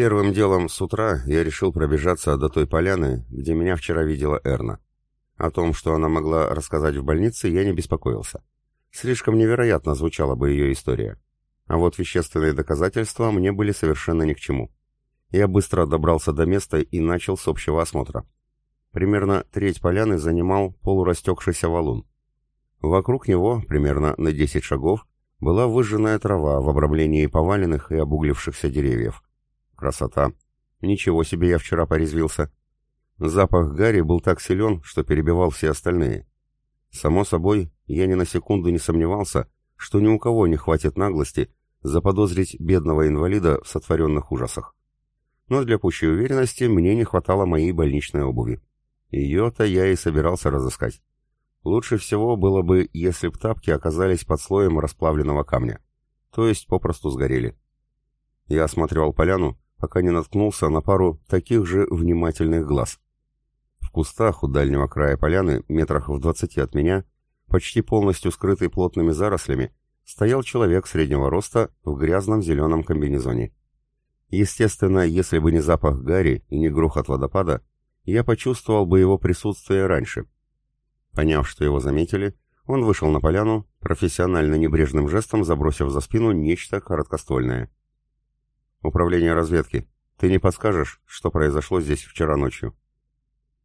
Первым делом с утра я решил пробежаться до той поляны, где меня вчера видела Эрна. О том, что она могла рассказать в больнице, я не беспокоился. Слишком невероятно звучала бы ее история. А вот вещественные доказательства мне были совершенно ни к чему. Я быстро добрался до места и начал с общего осмотра. Примерно треть поляны занимал полурастекшийся валун. Вокруг него, примерно на 10 шагов, была выжженная трава в обрамлении поваленных и обуглившихся деревьев. Красота! Ничего себе я вчера порезвился. Запах гари был так силен, что перебивал все остальные. Само собой, я ни на секунду не сомневался, что ни у кого не хватит наглости заподозрить бедного инвалида в сотворенных ужасах. Но для пущей уверенности мне не хватало моей больничной обуви. Ее-то я и собирался разыскать. Лучше всего было бы, если б тапки оказались под слоем расплавленного камня, то есть попросту сгорели. Я осматривал поляну, пока не наткнулся на пару таких же внимательных глаз. В кустах у дальнего края поляны, метрах в двадцати от меня, почти полностью скрытый плотными зарослями, стоял человек среднего роста в грязном зеленом комбинезоне. Естественно, если бы не запах гари и не грохот водопада, я почувствовал бы его присутствие раньше. Поняв, что его заметили, он вышел на поляну, профессионально небрежным жестом забросив за спину нечто короткоствольное. «Управление разведки, ты не подскажешь, что произошло здесь вчера ночью?»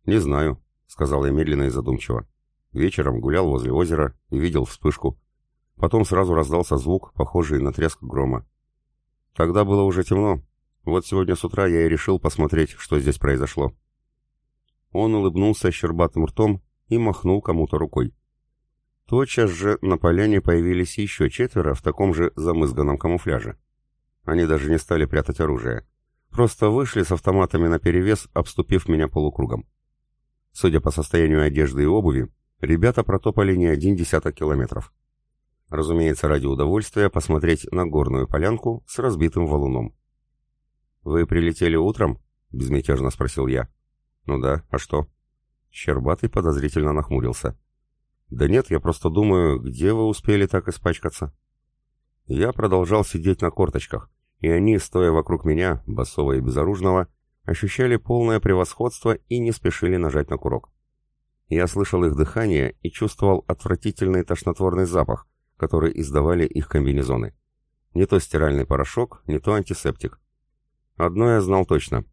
«Не знаю», — сказал я медленно и задумчиво. Вечером гулял возле озера и видел вспышку. Потом сразу раздался звук, похожий на треск грома. Тогда было уже темно. Вот сегодня с утра я и решил посмотреть, что здесь произошло. Он улыбнулся щербатым ртом и махнул кому-то рукой. Тотчас же на поляне появились еще четверо в таком же замызганном камуфляже. Они даже не стали прятать оружие. Просто вышли с автоматами наперевес, обступив меня полукругом. Судя по состоянию одежды и обуви, ребята протопали не один десяток километров. Разумеется, ради удовольствия посмотреть на горную полянку с разбитым валуном. «Вы прилетели утром?» — безмятежно спросил я. «Ну да, а что?» Щербатый подозрительно нахмурился. «Да нет, я просто думаю, где вы успели так испачкаться?» Я продолжал сидеть на корточках, и они, стоя вокруг меня, босого и безоружного, ощущали полное превосходство и не спешили нажать на курок. Я слышал их дыхание и чувствовал отвратительный тошнотворный запах, который издавали их комбинезоны. Не то стиральный порошок, не то антисептик. Одно я знал точно.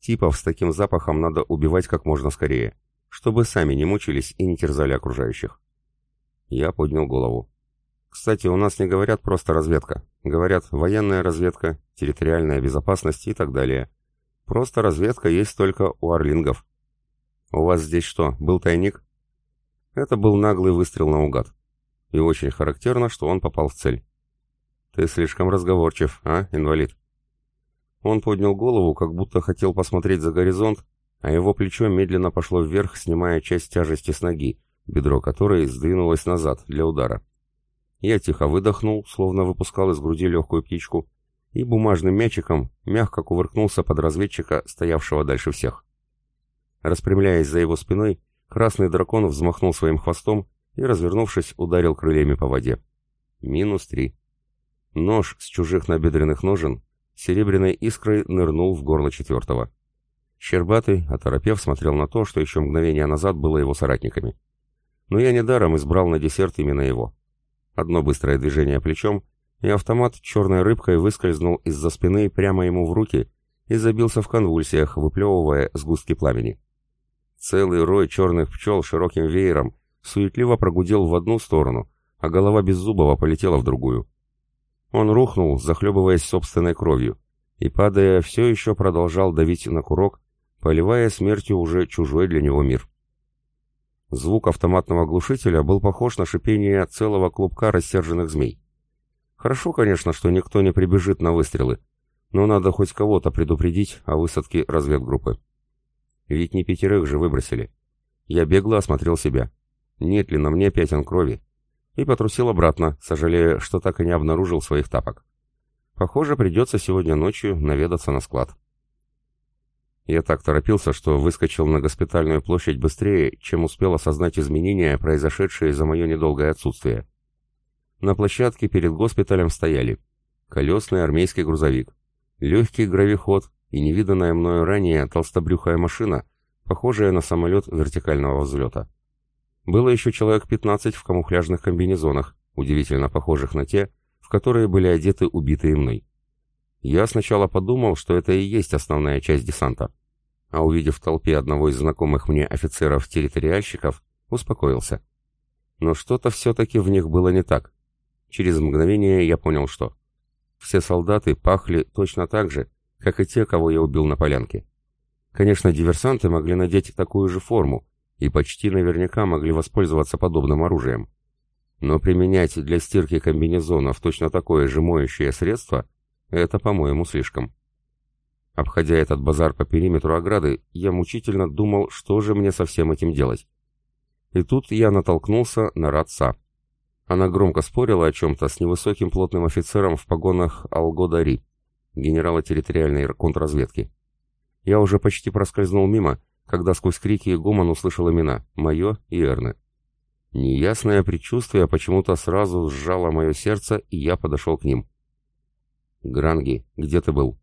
Типов с таким запахом надо убивать как можно скорее, чтобы сами не мучились и не терзали окружающих. Я поднял голову. Кстати, у нас не говорят просто разведка. Говорят военная разведка, территориальная безопасность и так далее. Просто разведка есть только у орлингов. У вас здесь что, был тайник? Это был наглый выстрел наугад. И очень характерно, что он попал в цель. Ты слишком разговорчив, а, инвалид? Он поднял голову, как будто хотел посмотреть за горизонт, а его плечо медленно пошло вверх, снимая часть тяжести с ноги, бедро которой сдвинулось назад для удара. Я тихо выдохнул, словно выпускал из груди легкую птичку, и бумажным мячиком мягко кувыркнулся под разведчика, стоявшего дальше всех. Распрямляясь за его спиной, красный дракон взмахнул своим хвостом и, развернувшись, ударил крыльями по воде. Минус три. Нож с чужих набедренных ножен серебряной искрой нырнул в горло четвертого. Щербатый, оторопев, смотрел на то, что еще мгновение назад было его соратниками. Но я недаром избрал на десерт именно его. Одно быстрое движение плечом, и автомат черной рыбкой выскользнул из-за спины прямо ему в руки и забился в конвульсиях, выплевывая сгустки пламени. Целый рой черных пчел широким веером суетливо прогудел в одну сторону, а голова Беззубова полетела в другую. Он рухнул, захлебываясь собственной кровью, и, падая, все еще продолжал давить на курок, поливая смертью уже чужой для него мир. Звук автоматного глушителя был похож на шипение целого клубка рассерженных змей. Хорошо, конечно, что никто не прибежит на выстрелы, но надо хоть кого-то предупредить о высадке разведгруппы. Ведь не пятерых же выбросили. Я бегло осмотрел себя. Нет ли на мне пятен крови? и потрусил обратно, сожалея, что так и не обнаружил своих тапок. Похоже, придется сегодня ночью наведаться на склад. Я так торопился, что выскочил на госпитальную площадь быстрее, чем успел осознать изменения, произошедшие за мое недолгое отсутствие. На площадке перед госпиталем стояли колесный армейский грузовик, легкий гравиход и невиданная мною ранее толстобрюхая машина, похожая на самолет вертикального взлета. Было еще человек 15 в камуфляжных комбинезонах, удивительно похожих на те, в которые были одеты убитые мной. Я сначала подумал, что это и есть основная часть десанта, а увидев в толпе одного из знакомых мне офицеров-территориальщиков, успокоился. Но что-то все-таки в них было не так. Через мгновение я понял, что. Все солдаты пахли точно так же, как и те, кого я убил на полянке. Конечно, диверсанты могли надеть такую же форму и почти наверняка могли воспользоваться подобным оружием. Но применять для стирки комбинезонов точно такое же моющее средство – это, по-моему, слишком. Обходя этот базар по периметру ограды, я мучительно думал, что же мне со всем этим делать. И тут я натолкнулся на Радса. Она громко спорила о чем-то с невысоким плотным офицером в погонах Алгодари, генерала территориальной контрразведки. Я уже почти проскользнул мимо, когда сквозь крики и гомон услышал имена «Мое» и «Эрны». Неясное предчувствие почему-то сразу сжало мое сердце, и я подошел к ним. «Гранги, где ты был?»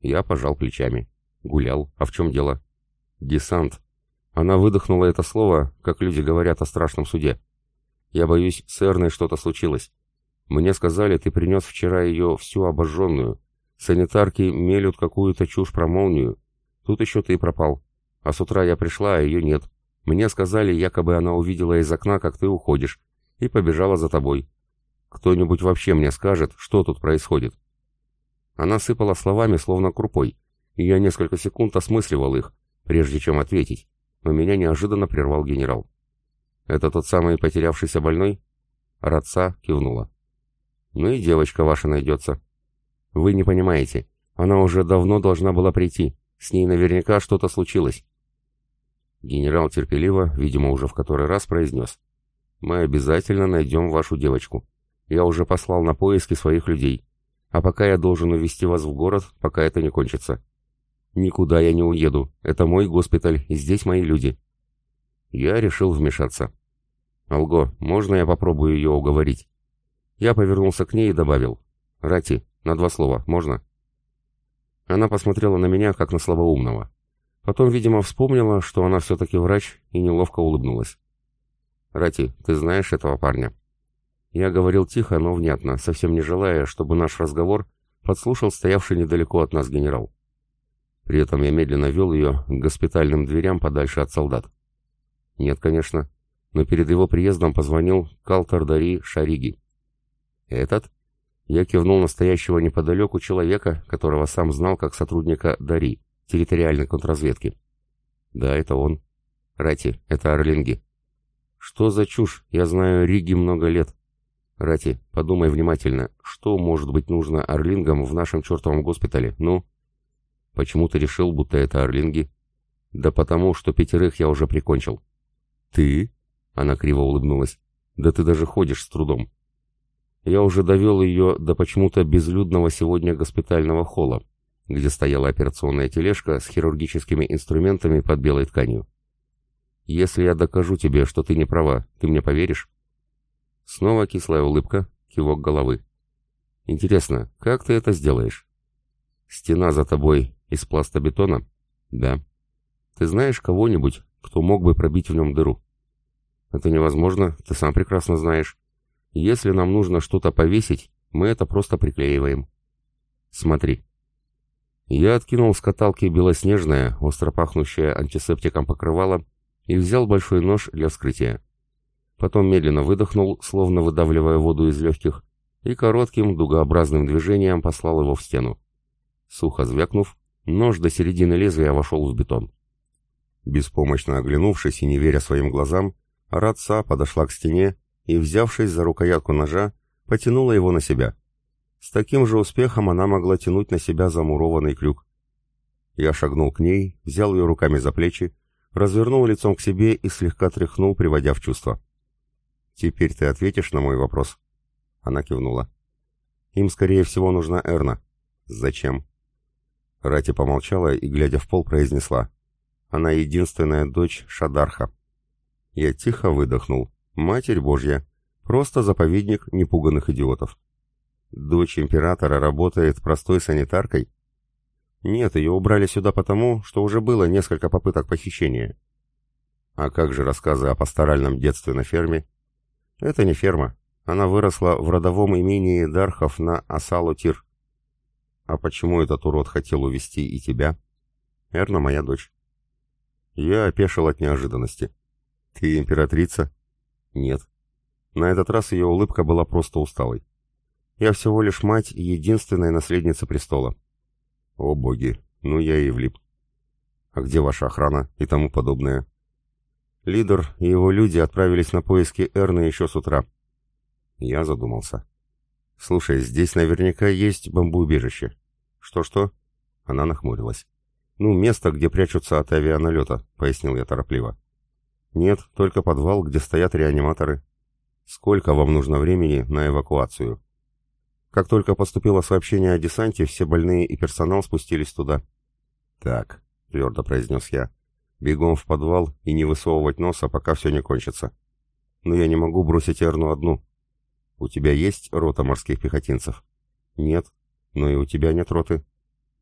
Я пожал плечами. «Гулял. А в чем дело?» «Десант». Она выдохнула это слово, как люди говорят о страшном суде. Я боюсь, с Эрной что-то случилось. Мне сказали, ты принес вчера ее всю обожженную. Санитарки мелют какую-то чушь про молнию. Тут еще ты пропал. А с утра я пришла, а ее нет. Мне сказали, якобы она увидела из окна, как ты уходишь, и побежала за тобой. Кто-нибудь вообще мне скажет, что тут происходит?» Она сыпала словами, словно крупой, и я несколько секунд осмысливал их, прежде чем ответить, но меня неожиданно прервал генерал. «Это тот самый потерявшийся больной?» Радца кивнула. «Ну и девочка ваша найдется». «Вы не понимаете. Она уже давно должна была прийти. С ней наверняка что-то случилось». Генерал терпеливо, видимо, уже в который раз произнес. «Мы обязательно найдем вашу девочку. Я уже послал на поиски своих людей. А пока я должен увезти вас в город, пока это не кончится. Никуда я не уеду. Это мой госпиталь, и здесь мои люди». Я решил вмешаться. «Алго, можно я попробую ее уговорить?» Я повернулся к ней и добавил. «Рати, на два слова, можно?» Она посмотрела на меня, как на слабоумного. Потом, видимо, вспомнила, что она все-таки врач, и неловко улыбнулась. «Рати, ты знаешь этого парня?» Я говорил тихо, но внятно, совсем не желая, чтобы наш разговор подслушал стоявший недалеко от нас генерал. При этом я медленно вел ее к госпитальным дверям подальше от солдат. Нет, конечно, но перед его приездом позвонил Калтар Дари Шариги. «Этот?» Я кивнул настоящего неподалеку человека, которого сам знал как сотрудника Дари, территориальной контрразведки. «Да, это он. Рати, это Орлинги». «Что за чушь? Я знаю Риги много лет». «Рати, подумай внимательно, что может быть нужно Орлингам в нашем чертовом госпитале? Ну?» «Почему ты решил, будто это Орлинги?» «Да потому, что пятерых я уже прикончил». «Ты?» — она криво улыбнулась. «Да ты даже ходишь с трудом». Я уже довел ее до почему-то безлюдного сегодня госпитального холла, где стояла операционная тележка с хирургическими инструментами под белой тканью. «Если я докажу тебе, что ты не права, ты мне поверишь?» Снова кислая улыбка, кивок головы. «Интересно, как ты это сделаешь?» «Стена за тобой из пластобетона?» «Да». «Ты знаешь кого-нибудь, кто мог бы пробить в нем дыру?» «Это невозможно, ты сам прекрасно знаешь. Если нам нужно что-то повесить, мы это просто приклеиваем. Смотри». Я откинул с каталки белоснежное, остро пахнущее антисептиком покрывало и взял большой нож для вскрытия. Потом медленно выдохнул, словно выдавливая воду из легких, и коротким дугообразным движением послал его в стену. Сухо звякнув, нож до середины лезвия вошел в бетон. Беспомощно оглянувшись и не веря своим глазам, Радса подошла к стене и, взявшись за рукоятку ножа, потянула его на себя. С таким же успехом она могла тянуть на себя замурованный крюк. Я шагнул к ней, взял ее руками за плечи, развернул лицом к себе и слегка тряхнул, приводя в чувство. «Теперь ты ответишь на мой вопрос?» Она кивнула. «Им, скорее всего, нужна Эрна». «Зачем?» Рати помолчала и, глядя в пол, произнесла. «Она единственная дочь Шадарха». Я тихо выдохнул. Матерь Божья. Просто заповедник непуганных идиотов. Дочь императора работает простой санитаркой? Нет, ее убрали сюда потому, что уже было несколько попыток похищения. А как же рассказы о пасторальном детстве на ферме? Это не ферма. Она выросла в родовом имении Дархов на Асалу-Тир. А почему этот урод хотел увести и тебя? Эрна моя дочь. Я опешил от неожиданности. Ты императрица? Нет. На этот раз ее улыбка была просто усталой. Я всего лишь мать и единственная наследница престола. О боги, ну я и влип. А где ваша охрана и тому подобное? Лидер и его люди отправились на поиски Эрны еще с утра. Я задумался. Слушай, здесь наверняка есть бомбоубежище. Что-что? Она нахмурилась. Ну, место, где прячутся от авианалета, пояснил я торопливо. Нет, только подвал, где стоят реаниматоры. Сколько вам нужно времени на эвакуацию? Как только поступило сообщение о десанте, все больные и персонал спустились туда. «Так», — твердо произнес я, — «бегом в подвал и не высовывать носа, пока все не кончится. Но я не могу бросить Эрну одну. У тебя есть рота морских пехотинцев?» «Нет. Но и у тебя нет роты.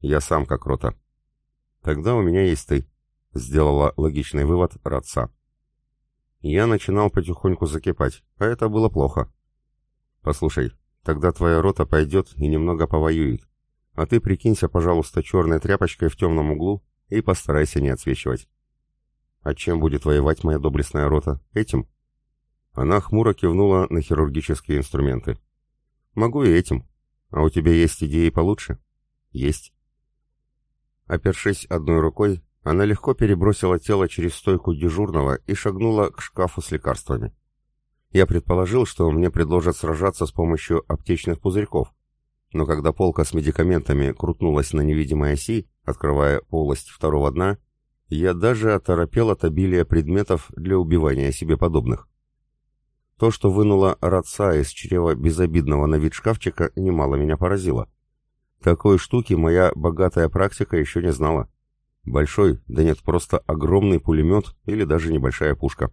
Я сам как рота». «Тогда у меня есть ты», — сделала логичный вывод Радца. Я начинал потихоньку закипать, а это было плохо. «Послушай, Тогда твоя рота пойдет и немного повоюет. А ты прикинься, пожалуйста, черной тряпочкой в темном углу и постарайся не отсвечивать. А чем будет воевать моя доблестная рота? Этим? Она хмуро кивнула на хирургические инструменты. Могу и этим. А у тебя есть идеи получше? Есть. Опершись одной рукой, она легко перебросила тело через стойку дежурного и шагнула к шкафу с лекарствами. Я предположил, что мне предложат сражаться с помощью аптечных пузырьков, но когда полка с медикаментами крутнулась на невидимой оси, открывая полость второго дна, я даже оторопел от обилия предметов для убивания себе подобных. То, что вынула Радса из чрева безобидного на вид шкафчика, немало меня поразило. Такой штуки моя богатая практика еще не знала. Большой, да нет, просто огромный пулемет или даже небольшая пушка.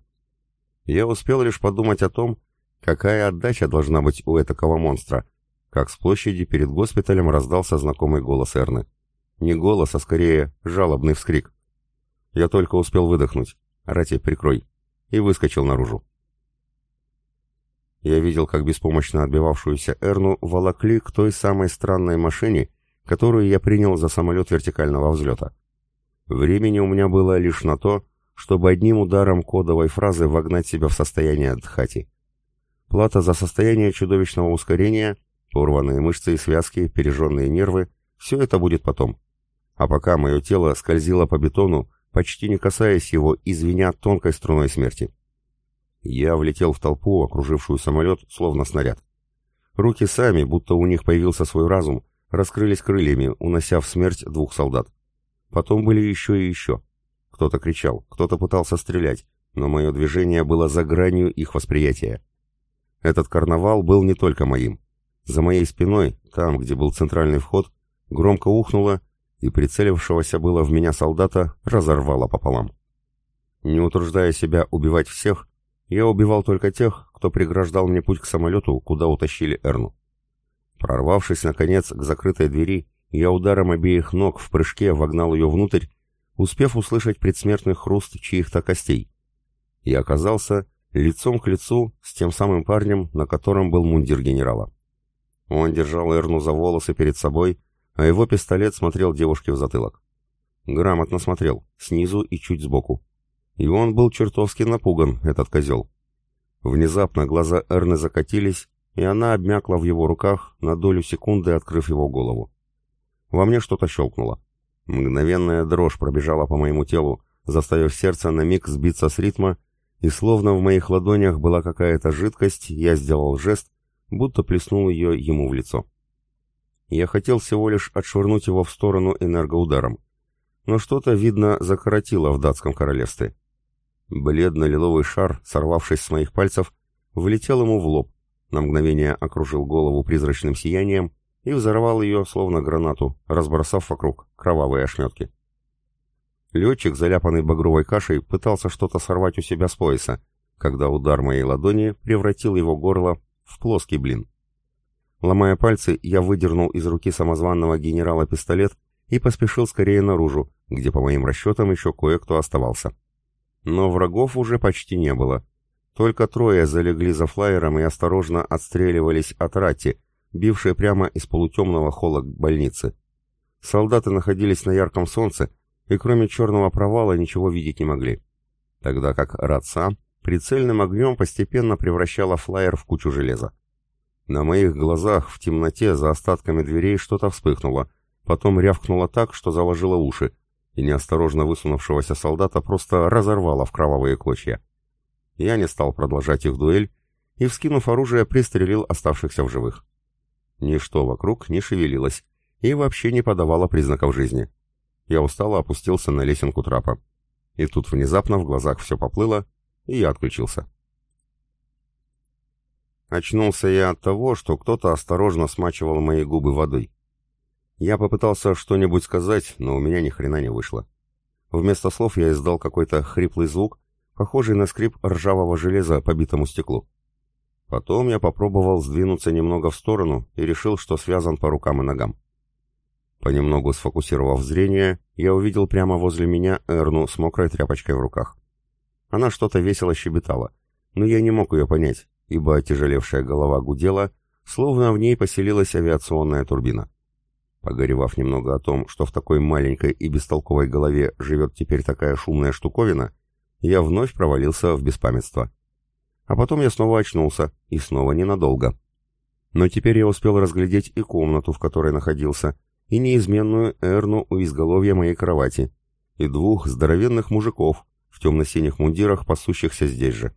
Я успел лишь подумать о том, какая отдача должна быть у этого монстра, как с площади перед госпиталем раздался знакомый голос Эрны. Не голос, а скорее жалобный вскрик. Я только успел выдохнуть. «Рати, прикрой!» и выскочил наружу. Я видел, как беспомощно отбивавшуюся Эрну волокли к той самой странной машине, которую я принял за самолет вертикального взлета. Времени у меня было лишь на то, чтобы одним ударом кодовой фразы вогнать себя в состояние дхати. Плата за состояние чудовищного ускорения, порванные мышцы и связки, пережженные нервы — все это будет потом. А пока мое тело скользило по бетону, почти не касаясь его, извиня тонкой струной смерти. Я влетел в толпу, окружившую самолет, словно снаряд. Руки сами, будто у них появился свой разум, раскрылись крыльями, унося в смерть двух солдат. Потом были еще и еще. Кто-то кричал, кто-то пытался стрелять, но мое движение было за гранью их восприятия. Этот карнавал был не только моим. За моей спиной, там, где был центральный вход, громко ухнуло, и прицелившегося было в меня солдата разорвало пополам. Не утруждая себя убивать всех, я убивал только тех, кто преграждал мне путь к самолету, куда утащили Эрну. Прорвавшись, наконец, к закрытой двери, я ударом обеих ног в прыжке вогнал ее внутрь успев услышать предсмертный хруст чьих-то костей, и оказался лицом к лицу с тем самым парнем, на котором был мундир генерала. Он держал Эрну за волосы перед собой, а его пистолет смотрел девушке в затылок. Грамотно смотрел, снизу и чуть сбоку. И он был чертовски напуган, этот козел. Внезапно глаза Эрны закатились, и она обмякла в его руках, на долю секунды открыв его голову. Во мне что-то щелкнуло. Мгновенная дрожь пробежала по моему телу, заставив сердце на миг сбиться с ритма, и словно в моих ладонях была какая-то жидкость, я сделал жест, будто плеснул ее ему в лицо. Я хотел всего лишь отшвырнуть его в сторону энергоударом, но что-то, видно, закоротило в датском королевстве. Бледно-лиловый шар, сорвавшись с моих пальцев, влетел ему в лоб, на мгновение окружил голову призрачным сиянием и взорвал ее, словно гранату, разбросав вокруг кровавые ошметки. Летчик, заляпанный багровой кашей, пытался что-то сорвать у себя с пояса, когда удар моей ладони превратил его горло в плоский блин. Ломая пальцы, я выдернул из руки самозванного генерала пистолет и поспешил скорее наружу, где, по моим расчетам, еще кое-кто оставался. Но врагов уже почти не было. Только трое залегли за флайером и осторожно отстреливались от рати, бившей прямо из полутемного холла больницы. Солдаты находились на ярком солнце, и кроме черного провала ничего видеть не могли. Тогда как Радса прицельным огнем постепенно превращала флайер в кучу железа. На моих глазах в темноте за остатками дверей что-то вспыхнуло, потом рявкнуло так, что заложило уши, и неосторожно высунувшегося солдата просто разорвало в кровавые клочья. Я не стал продолжать их дуэль и, вскинув оружие, пристрелил оставшихся в живых. Ничто вокруг не шевелилось и вообще не подавало признаков жизни. Я устало опустился на лесенку трапа. И тут внезапно в глазах все поплыло, и я отключился. Очнулся я от того, что кто-то осторожно смачивал мои губы водой. Я попытался что-нибудь сказать, но у меня ни хрена не вышло. Вместо слов я издал какой-то хриплый звук, похожий на скрип ржавого железа по битому стеклу. Потом я попробовал сдвинуться немного в сторону и решил, что связан по рукам и ногам. Понемногу сфокусировав зрение, я увидел прямо возле меня Эрну с мокрой тряпочкой в руках. Она что-то весело щебетала, но я не мог ее понять, ибо отяжелевшая голова гудела, словно в ней поселилась авиационная турбина. Погоревав немного о том, что в такой маленькой и бестолковой голове живет теперь такая шумная штуковина, я вновь провалился в беспамятство. А потом я снова очнулся, и снова ненадолго. Но теперь я успел разглядеть и комнату, в которой находился, и неизменную Эрну у изголовья моей кровати, и двух здоровенных мужиков в темно-синих мундирах, пасущихся здесь же.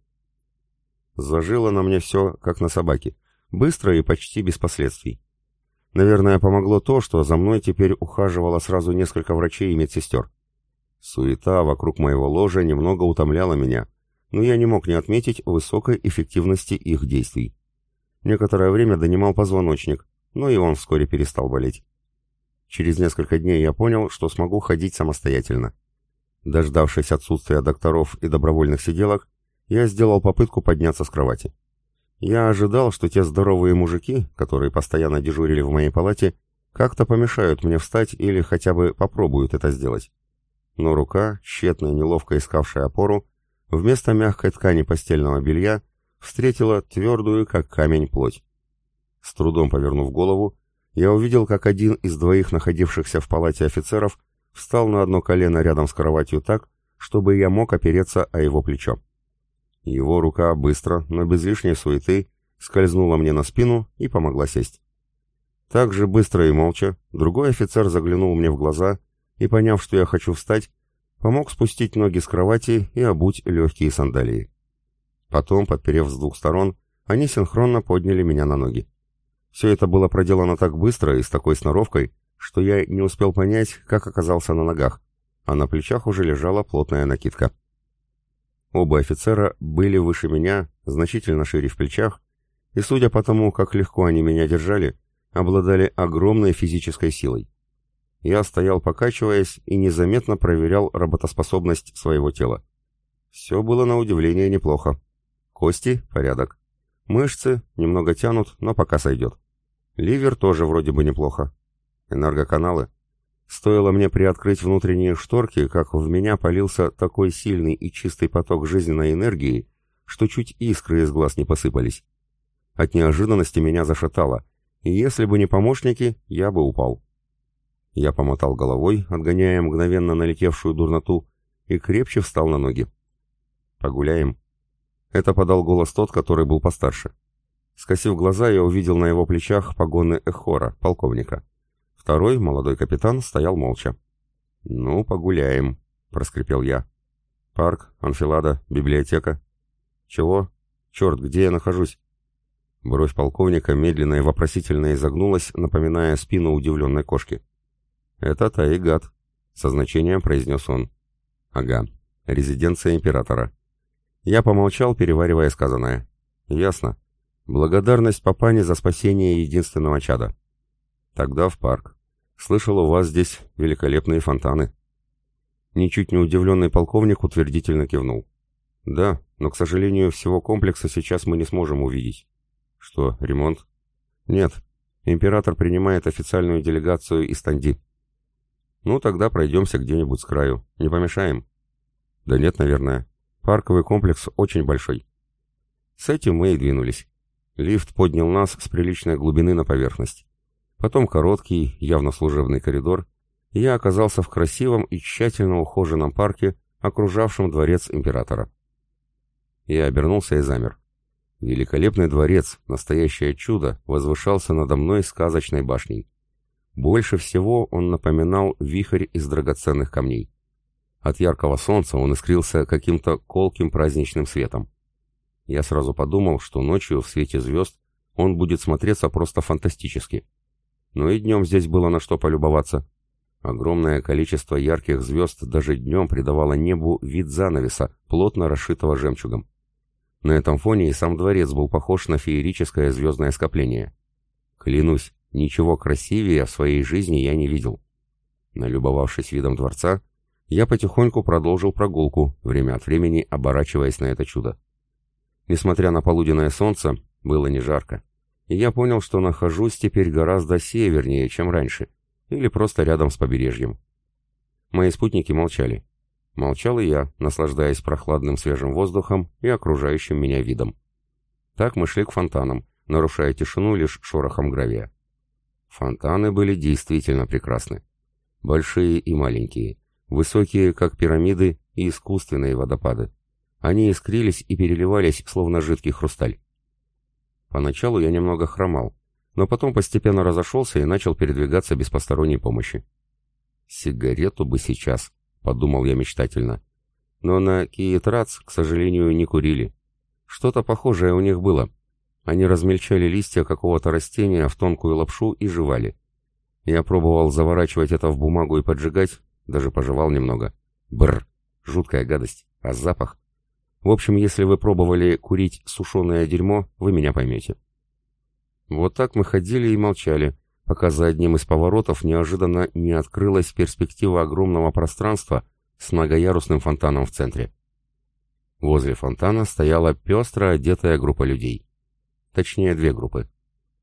Зажило на мне все, как на собаке, быстро и почти без последствий. Наверное, помогло то, что за мной теперь ухаживало сразу несколько врачей и медсестер. Суета вокруг моего ложа немного утомляла меня, но я не мог не отметить высокой эффективности их действий. Некоторое время донимал позвоночник, но и он вскоре перестал болеть. Через несколько дней я понял, что смогу ходить самостоятельно. Дождавшись отсутствия докторов и добровольных сиделок, я сделал попытку подняться с кровати. Я ожидал, что те здоровые мужики, которые постоянно дежурили в моей палате, как-то помешают мне встать или хотя бы попробуют это сделать. Но рука, тщетно и неловко искавшая опору, вместо мягкой ткани постельного белья встретила твердую, как камень, плоть. С трудом повернув голову, я увидел, как один из двоих находившихся в палате офицеров встал на одно колено рядом с кроватью так, чтобы я мог опереться о его плечо. Его рука быстро, но без лишней суеты, скользнула мне на спину и помогла сесть. Так же быстро и молча другой офицер заглянул мне в глаза и, поняв, что я хочу встать, помог спустить ноги с кровати и обуть легкие сандалии. Потом, подперев с двух сторон, они синхронно подняли меня на ноги. Все это было проделано так быстро и с такой сноровкой, что я не успел понять, как оказался на ногах, а на плечах уже лежала плотная накидка. Оба офицера были выше меня, значительно шире в плечах, и, судя по тому, как легко они меня держали, обладали огромной физической силой. Я стоял покачиваясь и незаметно проверял работоспособность своего тела. Все было на удивление неплохо. Кости — порядок. Мышцы немного тянут, но пока сойдет. Ливер тоже вроде бы неплохо. Энергоканалы. Стоило мне приоткрыть внутренние шторки, как в меня полился такой сильный и чистый поток жизненной энергии, что чуть искры из глаз не посыпались. От неожиданности меня зашатало, и если бы не помощники, я бы упал. Я помотал головой, отгоняя мгновенно налетевшую дурноту, и крепче встал на ноги. «Погуляем?» Это подал голос тот, который был постарше. Скосив глаза, я увидел на его плечах погоны эхора, полковника. Второй, молодой капитан, стоял молча. «Ну, погуляем», — проскрипел я. «Парк, анфилада, библиотека». «Чего? Черт, где я нахожусь?» Бровь полковника медленно и вопросительно изогнулась, напоминая спину удивленной кошки. «Это Таигат», — со значением произнес он. «Ага, резиденция императора. Я помолчал, переваривая сказанное. «Ясно. Благодарность папане за спасение единственного чада. Тогда в парк. Слышал, у вас здесь великолепные фонтаны». Ничуть не удивленный полковник утвердительно кивнул. «Да, но, к сожалению, всего комплекса сейчас мы не сможем увидеть». «Что, ремонт?» «Нет. Император принимает официальную делегацию из Танди». Ну, тогда пройдемся где-нибудь с краю. Не помешаем? Да нет, наверное. Парковый комплекс очень большой. С этим мы и двинулись. Лифт поднял нас с приличной глубины на поверхность. Потом короткий, явно служебный коридор, и я оказался в красивом и тщательно ухоженном парке, окружавшем дворец императора. Я обернулся и замер. Великолепный дворец, настоящее чудо, возвышался надо мной сказочной башней. Больше всего он напоминал вихрь из драгоценных камней. От яркого солнца он искрился каким-то колким праздничным светом. Я сразу подумал, что ночью в свете звезд он будет смотреться просто фантастически. Но и днем здесь было на что полюбоваться. Огромное количество ярких звезд даже днем придавало небу вид занавеса, плотно расшитого жемчугом. На этом фоне и сам дворец был похож на феерическое звездное скопление. Клянусь, ничего красивее в своей жизни я не видел. Налюбовавшись видом дворца, я потихоньку продолжил прогулку, время от времени оборачиваясь на это чудо. Несмотря на полуденное солнце, было не жарко, и я понял, что нахожусь теперь гораздо севернее, чем раньше, или просто рядом с побережьем. Мои спутники молчали. Молчал и я, наслаждаясь прохладным свежим воздухом и окружающим меня видом. Так мы шли к фонтанам, нарушая тишину лишь шорохом гравия. Фонтаны были действительно прекрасны. Большие и маленькие, Высокие, как пирамиды, и искусственные водопады. Они искрились и переливались, словно жидкий хрусталь. Поначалу я немного хромал, но потом постепенно разошелся и начал передвигаться без посторонней помощи. «Сигарету бы сейчас», — подумал я мечтательно. Но на Киетрац, к сожалению, не курили. Что-то похожее у них было. Они размельчали листья какого-то растения в тонкую лапшу и жевали. Я пробовал заворачивать это в бумагу и поджигать, даже пожевал немного. Бррр, жуткая гадость. А запах? В общем, если вы пробовали курить сушеное дерьмо, вы меня поймете. Вот так мы ходили и молчали, пока за одним из поворотов неожиданно не открылась перспектива огромного пространства с многоярусным фонтаном в центре. Возле фонтана стояла пестро одетая группа людей. Точнее, две группы.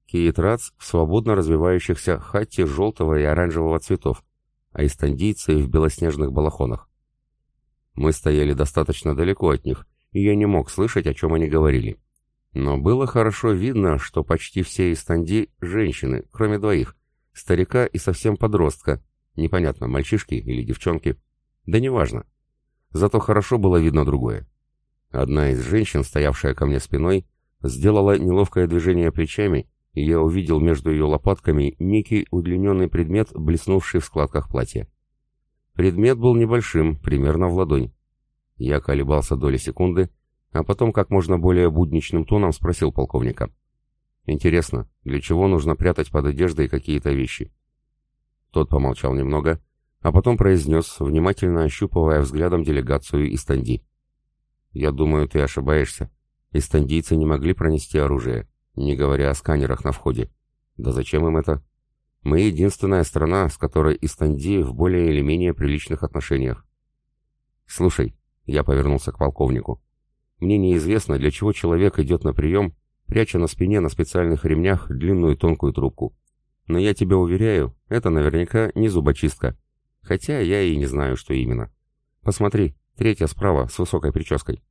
Киетрац в свободно развивающихся хатте желтого и оранжевого цветов, а истандийцы в белоснежных балахонах. Мы стояли достаточно далеко от них, и я не мог слышать, о чем они говорили. Но было хорошо видно, что почти все истанди – женщины, кроме двоих, старика и совсем подростка, непонятно, мальчишки или девчонки, да неважно. Зато хорошо было видно другое. Одна из женщин, стоявшая ко мне спиной, сделала неловкое движение плечами и я увидел между ее лопатками некий удлиненный предмет, блеснувший в складках платья. Предмет был небольшим, примерно в ладонь. Я колебался доли секунды, а потом как можно более будничным тоном спросил полковника. «Интересно, для чего нужно прятать под одеждой какие-то вещи?» Тот помолчал немного, а потом произнес, внимательно ощупывая взглядом делегацию Истанди. «Я думаю, ты ошибаешься. Истандийцы не могли пронести оружие не говоря о сканерах на входе. Да зачем им это? Мы единственная страна, с которой Истанди в более или менее приличных отношениях. Слушай, я повернулся к полковнику. Мне неизвестно, для чего человек идет на прием, пряча на спине на специальных ремнях длинную тонкую трубку. Но я тебя уверяю, это наверняка не зубочистка. Хотя я и не знаю, что именно. Посмотри, третья справа с высокой прической.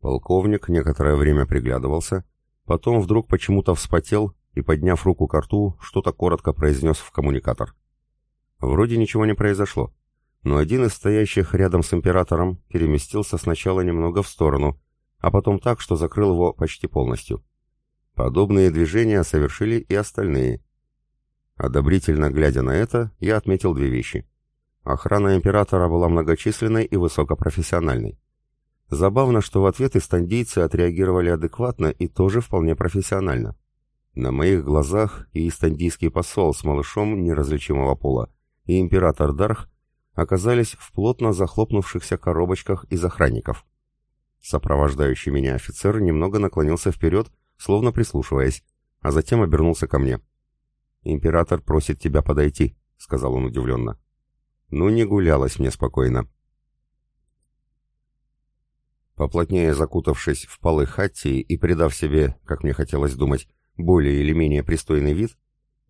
Полковник некоторое время приглядывался, Потом вдруг почему-то вспотел и, подняв руку к рту, что-то коротко произнес в коммуникатор. Вроде ничего не произошло, но один из стоящих рядом с императором переместился сначала немного в сторону, а потом так, что закрыл его почти полностью. Подобные движения совершили и остальные. Одобрительно глядя на это, я отметил две вещи. Охрана императора была многочисленной и высокопрофессиональной. Забавно, что в ответ истандийцы отреагировали адекватно и тоже вполне профессионально. На моих глазах и истандийский посол с малышом неразличимого пола, и император Дарх оказались в плотно захлопнувшихся коробочках из охранников. Сопровождающий меня офицер немного наклонился вперед, словно прислушиваясь, а затем обернулся ко мне. «Император просит тебя подойти», — сказал он удивленно. «Ну, не гулялось мне спокойно. Поплотнее закутавшись в полы хатти и придав себе, как мне хотелось думать, более или менее пристойный вид,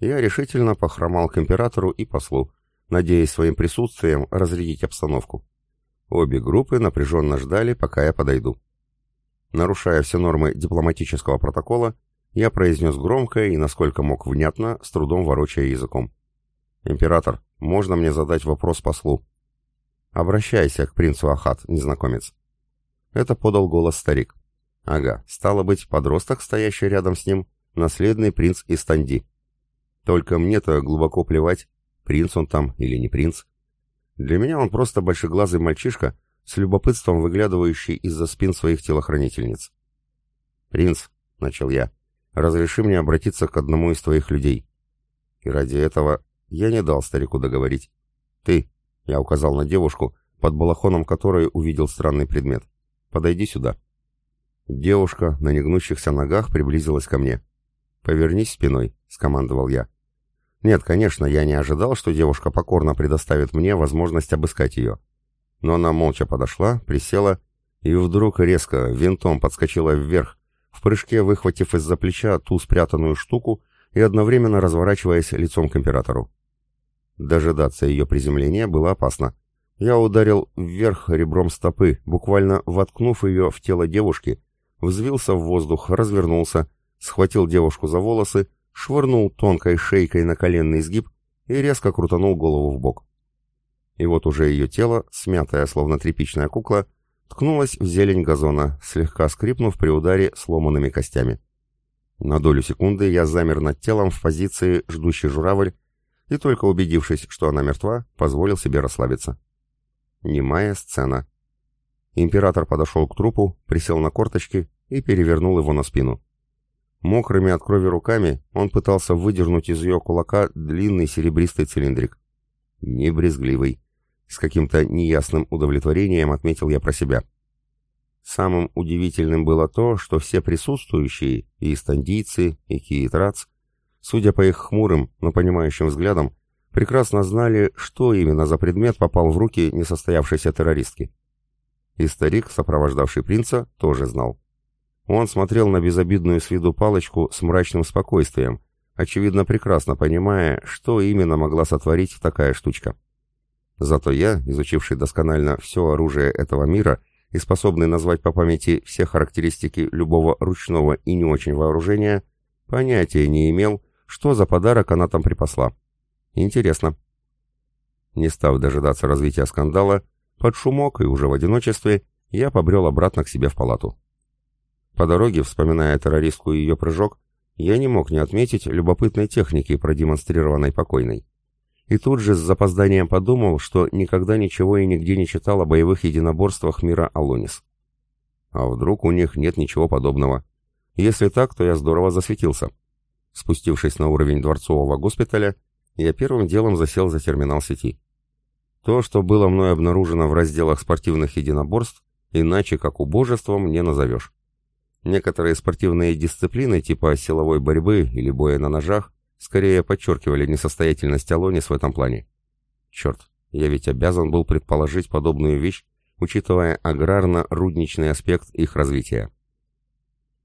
я решительно похромал к императору и послу, надеясь своим присутствием разрядить обстановку. Обе группы напряженно ждали, пока я подойду. Нарушая все нормы дипломатического протокола, я произнес громко и, насколько мог внятно, с трудом ворочая языком. «Император, можно мне задать вопрос послу?» «Обращайся к принцу Ахат, незнакомец». Это подал голос старик. «Ага, стало быть, подросток, стоящий рядом с ним, наследный принц Истанди. Только мне-то глубоко плевать, принц он там или не принц. Для меня он просто большеглазый мальчишка, с любопытством выглядывающий из-за спин своих телохранительниц. «Принц», — начал я, — «разреши мне обратиться к одному из твоих людей». И ради этого я не дал старику договорить. «Ты», — я указал на девушку, под балахоном которой увидел странный предмет, — «подойди сюда». Девушка на негнущихся ногах приблизилась ко мне. «Повернись спиной», — скомандовал я. Нет, конечно, я не ожидал, что девушка покорно предоставит мне возможность обыскать ее. Но она молча подошла, присела и вдруг резко винтом подскочила вверх, в прыжке выхватив из-за плеча ту спрятанную штуку и одновременно разворачиваясь лицом к императору. Дожидаться ее приземления было опасно. Я ударил вверх ребром стопы, буквально воткнув ее в тело девушки, взвился в воздух, развернулся, схватил девушку за волосы швырнул тонкой шейкой на коленный изгиб и резко крутанул голову в бок. И вот уже ее тело, смятое, словно тряпичная кукла, ткнулось в зелень газона, слегка скрипнув при ударе сломанными костями. На долю секунды я замер над телом в позиции ждущий журавль и только убедившись, что она мертва, позволил себе расслабиться. Немая сцена. Император подошел к трупу, присел на корточки и перевернул его на спину. Мокрыми от крови руками он пытался выдернуть из ее кулака длинный серебристый цилиндрик. Небрезгливый. С каким-то неясным удовлетворением отметил я про себя. Самым удивительным было то, что все присутствующие, и стандийцы, и киитрац, судя по их хмурым, но понимающим взглядам, прекрасно знали, что именно за предмет попал в руки несостоявшейся террористки. И старик, сопровождавший принца, тоже знал. Он смотрел на безобидную с виду палочку с мрачным спокойствием, очевидно прекрасно понимая, что именно могла сотворить такая штучка. Зато я, изучивший досконально все оружие этого мира и способный назвать по памяти все характеристики любого ручного и не очень вооружения, понятия не имел, что за подарок она там припасла. Интересно. Не став дожидаться развития скандала, под шумок и уже в одиночестве, я побрел обратно к себе в палату. По дороге, вспоминая террористку и ее прыжок, я не мог не отметить любопытной техники, продемонстрированной покойной. И тут же с запозданием подумал, что никогда ничего и нигде не читал о боевых единоборствах мира Алонис. А вдруг у них нет ничего подобного? Если так, то я здорово засветился. Спустившись на уровень дворцового госпиталя, я первым делом засел за терминал сети. То, что было мной обнаружено в разделах спортивных единоборств, иначе как убожеством не назовешь. Некоторые спортивные дисциплины типа силовой борьбы или боя на ножах скорее подчеркивали несостоятельность Алонис в этом плане. Черт, я ведь обязан был предположить подобную вещь, учитывая аграрно-рудничный аспект их развития.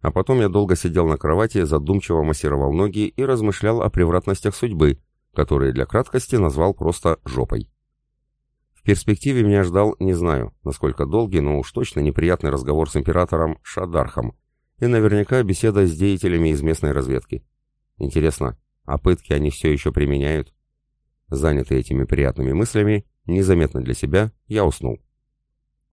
А потом я долго сидел на кровати, задумчиво массировал ноги и размышлял о превратностях судьбы, которые для краткости назвал просто «жопой». В перспективе меня ждал, не знаю, насколько долгий, но уж точно неприятный разговор с императором Шадархом, и наверняка беседа с деятелями из местной разведки. Интересно, а пытки они все еще применяют? Занятый этими приятными мыслями, незаметно для себя, я уснул.